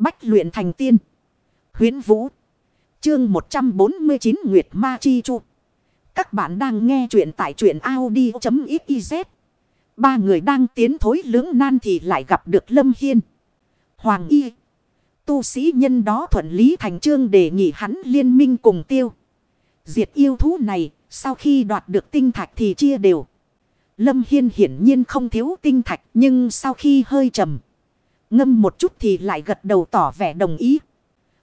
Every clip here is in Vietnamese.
Bách luyện thành tiên. Huyến Vũ. Chương 149 Nguyệt Ma Chi Chu. Các bạn đang nghe truyện tại truyện Audi.xyz. Ba người đang tiến thối lưỡng nan thì lại gặp được Lâm Hiên. Hoàng Y. Tu sĩ nhân đó thuận lý thành trương đề nghị hắn liên minh cùng tiêu. Diệt yêu thú này, sau khi đoạt được tinh thạch thì chia đều. Lâm Hiên hiển nhiên không thiếu tinh thạch nhưng sau khi hơi trầm. Ngâm một chút thì lại gật đầu tỏ vẻ đồng ý.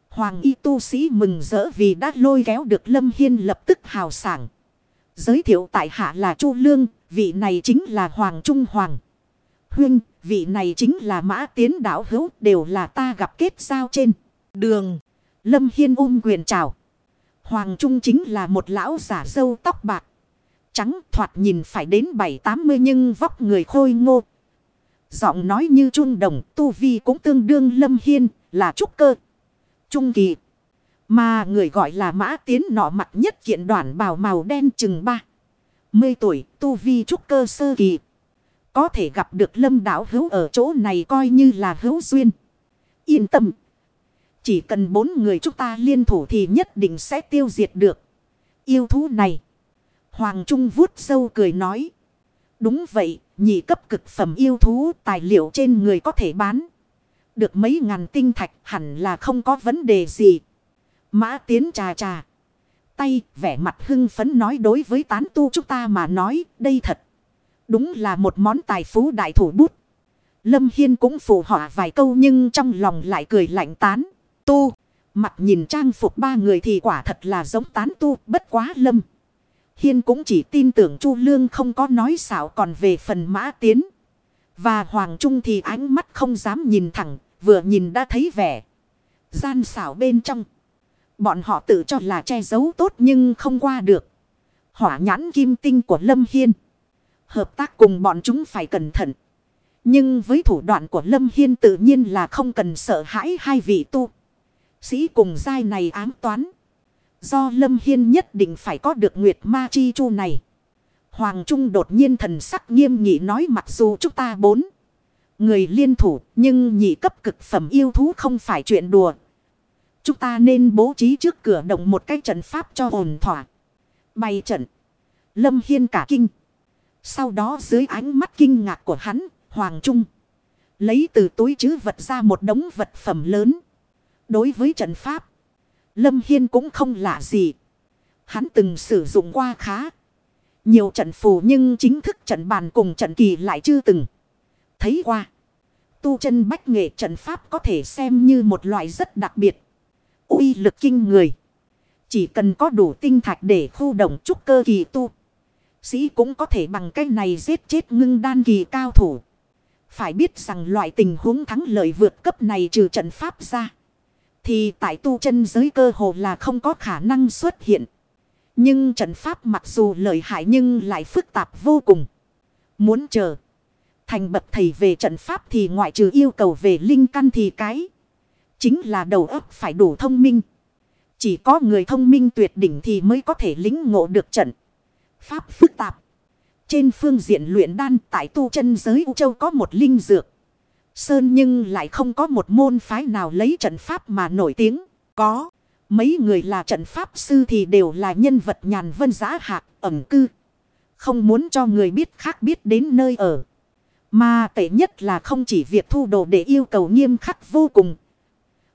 Hoàng y tu sĩ mừng rỡ vì đã lôi kéo được Lâm Hiên lập tức hào sảng. Giới thiệu tại hạ là Chu Lương, vị này chính là Hoàng Trung Hoàng. Huyên, vị này chính là Mã Tiến Đảo Hữu, đều là ta gặp kết giao trên đường. Lâm Hiên ôm quyền chào. Hoàng Trung chính là một lão giả dâu tóc bạc. Trắng thoạt nhìn phải đến bảy tám mươi nhưng vóc người khôi ngô. Giọng nói như trung đồng, tu vi cũng tương đương Lâm Hiên, là trúc cơ. Trung kỳ. Mà người gọi là mã tiến nọ mặt nhất kiện đoạn bào màu đen chừng ba. Mươi tuổi, tu vi trúc cơ sơ kỳ. Có thể gặp được lâm đảo hữu ở chỗ này coi như là hữu duyên. Yên tâm. Chỉ cần bốn người chúng ta liên thủ thì nhất định sẽ tiêu diệt được. Yêu thú này. Hoàng Trung vuốt sâu cười nói. Đúng vậy, nhị cấp cực phẩm yêu thú tài liệu trên người có thể bán. Được mấy ngàn tinh thạch hẳn là không có vấn đề gì. Mã tiến trà trà. Tay vẻ mặt hưng phấn nói đối với tán tu chúng ta mà nói đây thật. Đúng là một món tài phú đại thủ bút. Lâm Hiên cũng phụ họa vài câu nhưng trong lòng lại cười lạnh tán. Tu. Mặt nhìn trang phục ba người thì quả thật là giống tán tu bất quá lâm. Hiên cũng chỉ tin tưởng Chu Lương không có nói xạo còn về phần mã tiến. Và Hoàng Trung thì ánh mắt không dám nhìn thẳng, vừa nhìn đã thấy vẻ. Gian xảo bên trong. Bọn họ tự cho là che giấu tốt nhưng không qua được. Hỏa nhãn kim tinh của Lâm Hiên. Hợp tác cùng bọn chúng phải cẩn thận. Nhưng với thủ đoạn của Lâm Hiên tự nhiên là không cần sợ hãi hai vị tu. Sĩ cùng giai này ám toán. Do Lâm Hiên nhất định phải có được Nguyệt Ma Chi Chu này. Hoàng Trung đột nhiên thần sắc nghiêm nghị nói mặc dù chúng ta bốn. Người liên thủ nhưng nhị cấp cực phẩm yêu thú không phải chuyện đùa. Chúng ta nên bố trí trước cửa động một cái trận pháp cho ổn thỏa. Bày trận. Lâm Hiên cả kinh. Sau đó dưới ánh mắt kinh ngạc của hắn, Hoàng Trung. Lấy từ túi chứ vật ra một đống vật phẩm lớn. Đối với trận pháp. Lâm Hiên cũng không lạ gì. Hắn từng sử dụng qua khá. Nhiều trận phù nhưng chính thức trận bàn cùng trận kỳ lại chưa từng. Thấy qua. Tu chân bách nghệ trận pháp có thể xem như một loại rất đặc biệt. uy lực kinh người. Chỉ cần có đủ tinh thạch để khu động trúc cơ kỳ tu. Sĩ cũng có thể bằng cách này giết chết ngưng đan kỳ cao thủ. Phải biết rằng loại tình huống thắng lợi vượt cấp này trừ trận pháp ra. Thì tại tu chân giới cơ hồ là không có khả năng xuất hiện. Nhưng trận pháp mặc dù lợi hại nhưng lại phức tạp vô cùng. Muốn chờ. Thành bậc thầy về trận pháp thì ngoại trừ yêu cầu về linh căn thì cái. Chính là đầu óc phải đủ thông minh. Chỉ có người thông minh tuyệt đỉnh thì mới có thể lính ngộ được trận. Pháp phức tạp. Trên phương diện luyện đan tại tu chân giới U Châu có một linh dược. Sơn nhưng lại không có một môn phái nào lấy trận pháp mà nổi tiếng. Có. Mấy người là trận pháp sư thì đều là nhân vật nhàn vân giá hạc, ẩm cư. Không muốn cho người biết khác biết đến nơi ở. Mà tệ nhất là không chỉ việc thu đồ để yêu cầu nghiêm khắc vô cùng.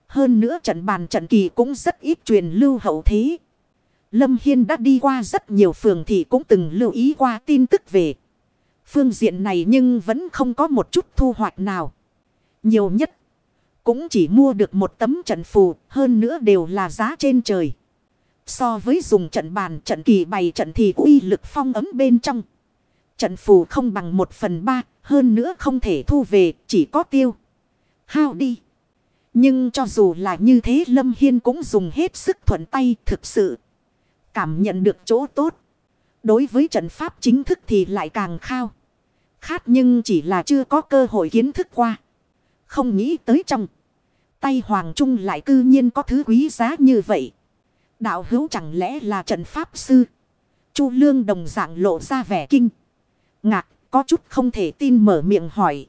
Hơn nữa trận bàn trận kỳ cũng rất ít truyền lưu hậu thế. Lâm Hiên đã đi qua rất nhiều phường thì cũng từng lưu ý qua tin tức về. Phương diện này nhưng vẫn không có một chút thu hoạch nào. Nhiều nhất. Cũng chỉ mua được một tấm trận phù. Hơn nữa đều là giá trên trời. So với dùng trận bàn, trận kỳ bày, trận thì uy lực phong ấm bên trong. Trận phù không bằng một phần ba. Hơn nữa không thể thu về. Chỉ có tiêu. Hao đi. Nhưng cho dù là như thế, Lâm Hiên cũng dùng hết sức thuận tay, thực sự. Cảm nhận được chỗ tốt. Đối với trận pháp chính thức thì lại càng khao. Khát, nhưng chỉ là chưa có cơ hội kiến thức qua. Không nghĩ tới trong. Tay Hoàng Trung lại cư nhiên có thứ quý giá như vậy. Đạo hữu chẳng lẽ là trận pháp sư. Chu Lương đồng dạng lộ ra vẻ kinh. Ngạc có chút không thể tin mở miệng hỏi.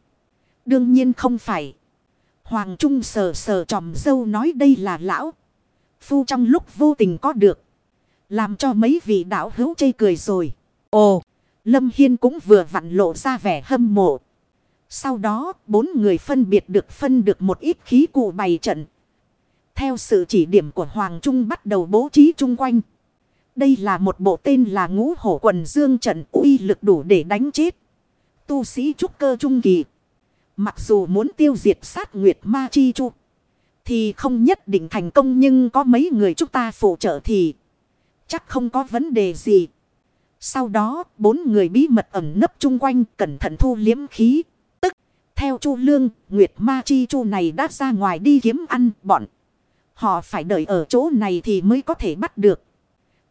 Đương nhiên không phải. Hoàng Trung sờ sờ tròm dâu nói đây là lão. Phu trong lúc vô tình có được. Làm cho mấy vị đạo hữu chê cười rồi. Ồ, Lâm Hiên cũng vừa vặn lộ ra vẻ hâm mộ. Sau đó, bốn người phân biệt được phân được một ít khí cụ bày trận. Theo sự chỉ điểm của Hoàng Trung bắt đầu bố trí chung quanh. Đây là một bộ tên là ngũ hổ quần dương trận uy lực đủ để đánh chết. Tu sĩ trúc cơ trung kỳ. Mặc dù muốn tiêu diệt sát Nguyệt Ma Chi Chu. Thì không nhất định thành công nhưng có mấy người chúng ta phụ trợ thì chắc không có vấn đề gì. Sau đó bốn người bí mật ẩn nấp chung quanh cẩn thận thu liếm khí. Theo Chu Lương Nguyệt Ma Chi Chu này đã ra ngoài đi kiếm ăn bọn. Họ phải đợi ở chỗ này thì mới có thể bắt được.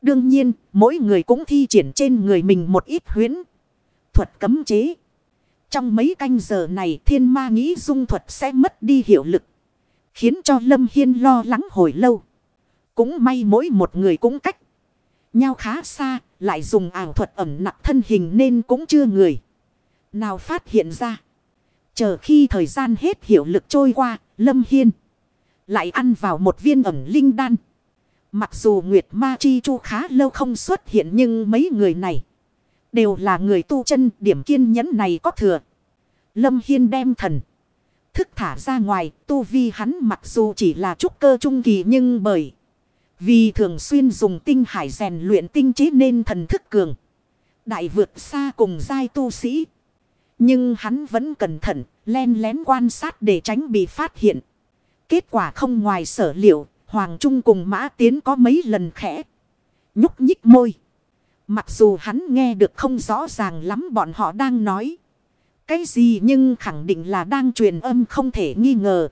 Đương nhiên mỗi người cũng thi triển trên người mình một ít huyến. Thuật cấm chế. Trong mấy canh giờ này thiên ma nghĩ dung thuật sẽ mất đi hiệu lực. Khiến cho Lâm Hiên lo lắng hồi lâu. Cũng may mỗi một người cũng cách. Nhau khá xa, lại dùng ảo thuật ẩm nặng thân hình nên cũng chưa người. Nào phát hiện ra. Chờ khi thời gian hết hiệu lực trôi qua, Lâm Hiên. Lại ăn vào một viên ẩm linh đan. Mặc dù Nguyệt Ma Chi Chu khá lâu không xuất hiện nhưng mấy người này. Đều là người tu chân điểm kiên nhẫn này có thừa. Lâm Hiên đem thần. Thức thả ra ngoài tu vi hắn mặc dù chỉ là trúc cơ trung kỳ nhưng bởi. Vì thường xuyên dùng tinh hải rèn luyện tinh chế nên thần thức cường. Đại vượt xa cùng giai tu sĩ. Nhưng hắn vẫn cẩn thận, len lén quan sát để tránh bị phát hiện. Kết quả không ngoài sở liệu, Hoàng Trung cùng Mã Tiến có mấy lần khẽ. Nhúc nhích môi. Mặc dù hắn nghe được không rõ ràng lắm bọn họ đang nói. Cái gì nhưng khẳng định là đang truyền âm không thể nghi ngờ.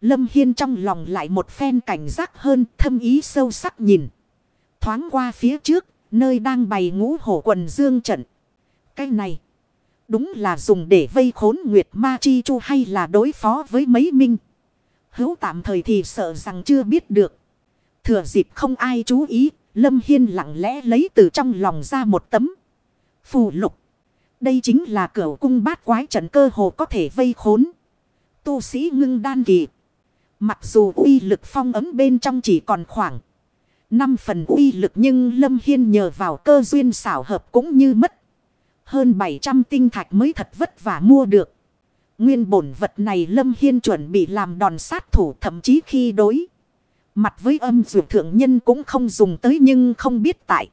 Lâm Hiên trong lòng lại một phen cảnh giác hơn thâm ý sâu sắc nhìn. Thoáng qua phía trước, nơi đang bày ngũ hổ quần dương trận. Cái này, đúng là dùng để vây khốn Nguyệt Ma Chi Chu hay là đối phó với mấy minh. Hữu tạm thời thì sợ rằng chưa biết được. Thừa dịp không ai chú ý, Lâm Hiên lặng lẽ lấy từ trong lòng ra một tấm phù lục. Đây chính là cửa cung bát quái trận cơ hồ có thể vây khốn. Tu sĩ ngưng đan kỳ. Mặc dù uy lực phong ấm bên trong chỉ còn khoảng 5 phần uy lực nhưng Lâm Hiên nhờ vào cơ duyên xảo hợp cũng như mất. Hơn 700 tinh thạch mới thật vất vả mua được. Nguyên bổn vật này Lâm Hiên chuẩn bị làm đòn sát thủ thậm chí khi đối. Mặt với âm dụ thượng nhân cũng không dùng tới nhưng không biết tại.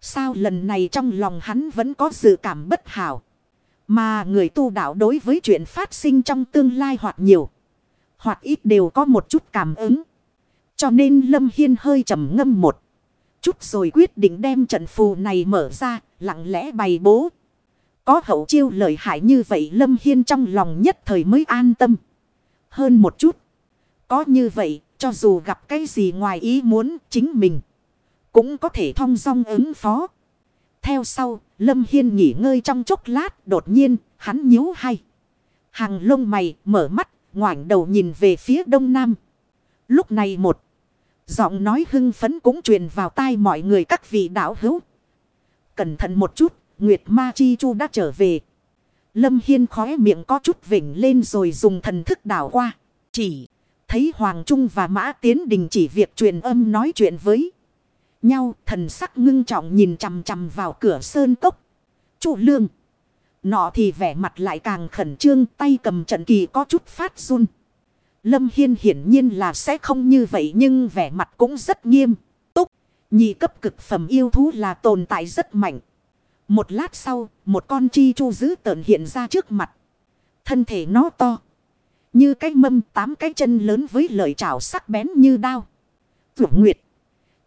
Sao lần này trong lòng hắn vẫn có sự cảm bất hảo. Mà người tu đạo đối với chuyện phát sinh trong tương lai hoặc nhiều. Hoặc ít đều có một chút cảm ứng. Cho nên Lâm Hiên hơi trầm ngâm một chút rồi quyết định đem trận phù này mở ra, lặng lẽ bày bố. Có hậu chiêu lợi hại như vậy Lâm Hiên trong lòng nhất thời mới an tâm. Hơn một chút. Có như vậy, cho dù gặp cái gì ngoài ý muốn chính mình. Cũng có thể thong dong ứng phó. Theo sau, Lâm Hiên nghỉ ngơi trong chốc lát, đột nhiên, hắn nhíu hay. Hàng lông mày, mở mắt, ngoảnh đầu nhìn về phía đông nam. Lúc này một giọng nói hưng phấn cũng truyền vào tai mọi người các vị đạo hữu. Cẩn thận một chút, Nguyệt Ma Chi Chu đã trở về. Lâm Hiên khóe miệng có chút vỉnh lên rồi dùng thần thức đảo qua. Chỉ thấy Hoàng Trung và Mã Tiến Đình chỉ việc truyền âm nói chuyện với nhau. Thần sắc ngưng trọng nhìn chằm chằm vào cửa sơn cốc. Chủ lương. Nọ thì vẻ mặt lại càng khẩn trương tay cầm trận kỳ có chút phát run. Lâm Hiên hiển nhiên là sẽ không như vậy nhưng vẻ mặt cũng rất nghiêm. Túc, nhị cấp cực phẩm yêu thú là tồn tại rất mạnh. Một lát sau, một con chi chu dữ tợn hiện ra trước mặt. Thân thể nó to. Như cái mâm tám cái chân lớn với lợi chảo sắc bén như đao. Vượt nguyệt.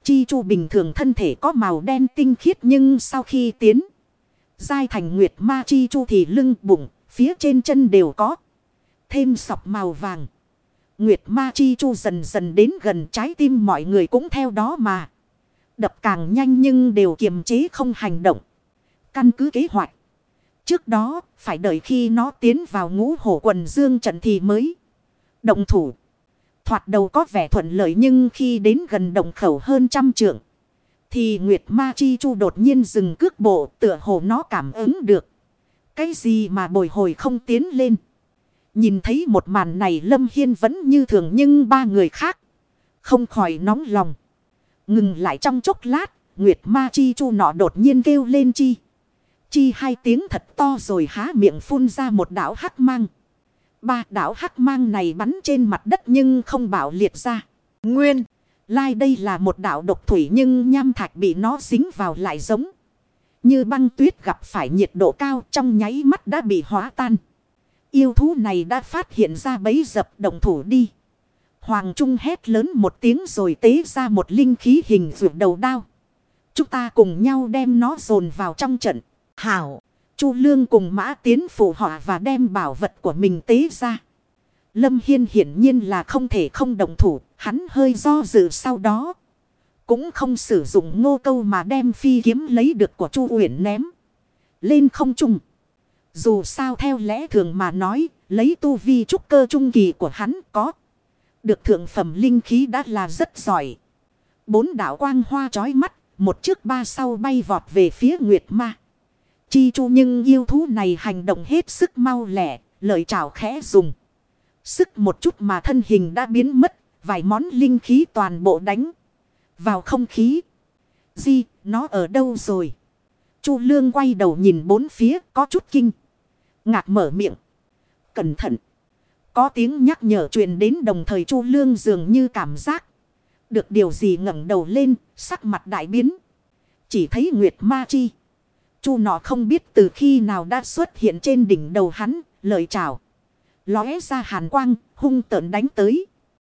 Chi chu bình thường thân thể có màu đen tinh khiết nhưng sau khi tiến. Giai thành nguyệt ma chi chu thì lưng bụng, phía trên chân đều có. Thêm sọc màu vàng. Nguyệt ma chi chu dần dần đến gần trái tim mọi người cũng theo đó mà. Đập càng nhanh nhưng đều kiềm chế không hành động. Căn cứ kế hoạch. Trước đó, phải đợi khi nó tiến vào ngũ hổ quần dương trận thì mới động thủ. Thoạt đầu có vẻ thuận lợi nhưng khi đến gần động khẩu hơn trăm trượng. Thì Nguyệt Ma Chi Chu đột nhiên dừng cước bộ tựa hồ nó cảm ứng được. Cái gì mà bồi hồi không tiến lên. Nhìn thấy một màn này Lâm Hiên vẫn như thường nhưng ba người khác. Không khỏi nóng lòng. Ngừng lại trong chốc lát. Nguyệt ma chi chu nọ đột nhiên kêu lên chi. Chi hai tiếng thật to rồi há miệng phun ra một đảo hắc mang. Ba đảo hắc mang này bắn trên mặt đất nhưng không bảo liệt ra. Nguyên. Lai đây là một đảo độc thủy nhưng nham thạch bị nó dính vào lại giống. Như băng tuyết gặp phải nhiệt độ cao trong nháy mắt đã bị hóa tan. Yêu thú này đã phát hiện ra bấy dập động thủ đi. Hoàng Trung hét lớn một tiếng rồi tế ra một linh khí hình vượt đầu đao. Chúng ta cùng nhau đem nó dồn vào trong trận. Hảo, Chu Lương cùng mã tiến phụ họa và đem bảo vật của mình tế ra. Lâm Hiên hiển nhiên là không thể không đồng thủ, hắn hơi do dự sau đó. Cũng không sử dụng ngô câu mà đem phi kiếm lấy được của Chu Uyển ném. Lên không trung. Dù sao theo lẽ thường mà nói, lấy tu vi trúc cơ trung kỳ của hắn có. Được thượng phẩm linh khí đã là rất giỏi. Bốn đảo quang hoa trói mắt, một trước ba sau bay vọt về phía Nguyệt Ma. Chi chu nhưng yêu thú này hành động hết sức mau lẻ, lợi trảo khẽ dùng. Sức một chút mà thân hình đã biến mất, vài món linh khí toàn bộ đánh vào không khí. Di, nó ở đâu rồi? Chu Lương quay đầu nhìn bốn phía có chút kinh. Ngạc mở miệng. Cẩn thận. Có tiếng nhắc nhở truyền đến đồng thời Chu Lương dường như cảm giác. Được điều gì ngẩng đầu lên, sắc mặt đại biến. Chỉ thấy Nguyệt Ma Chi. Chu nọ không biết từ khi nào đã xuất hiện trên đỉnh đầu hắn, lời chào. Lóe ra hàn quang, hung tợn đánh tới.